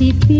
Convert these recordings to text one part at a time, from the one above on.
itu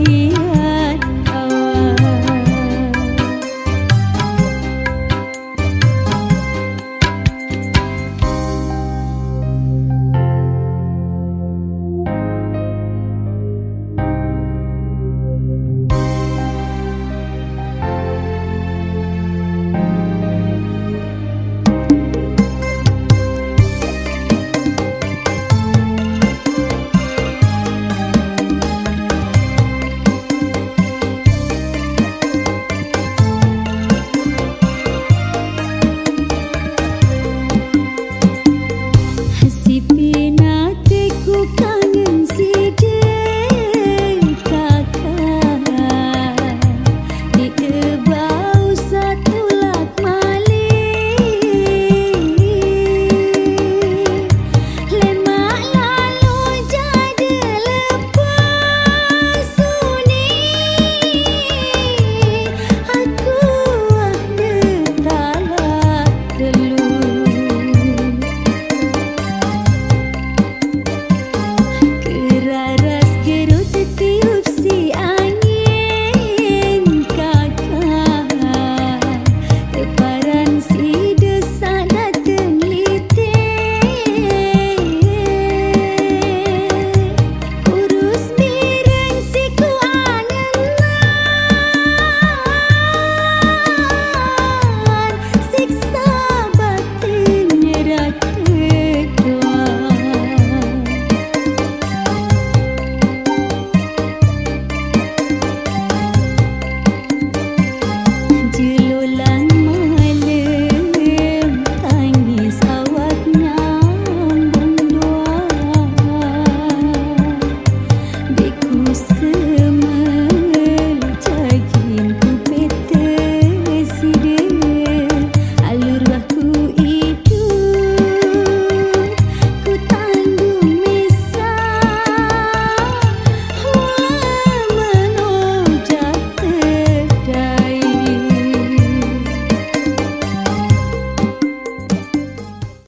ही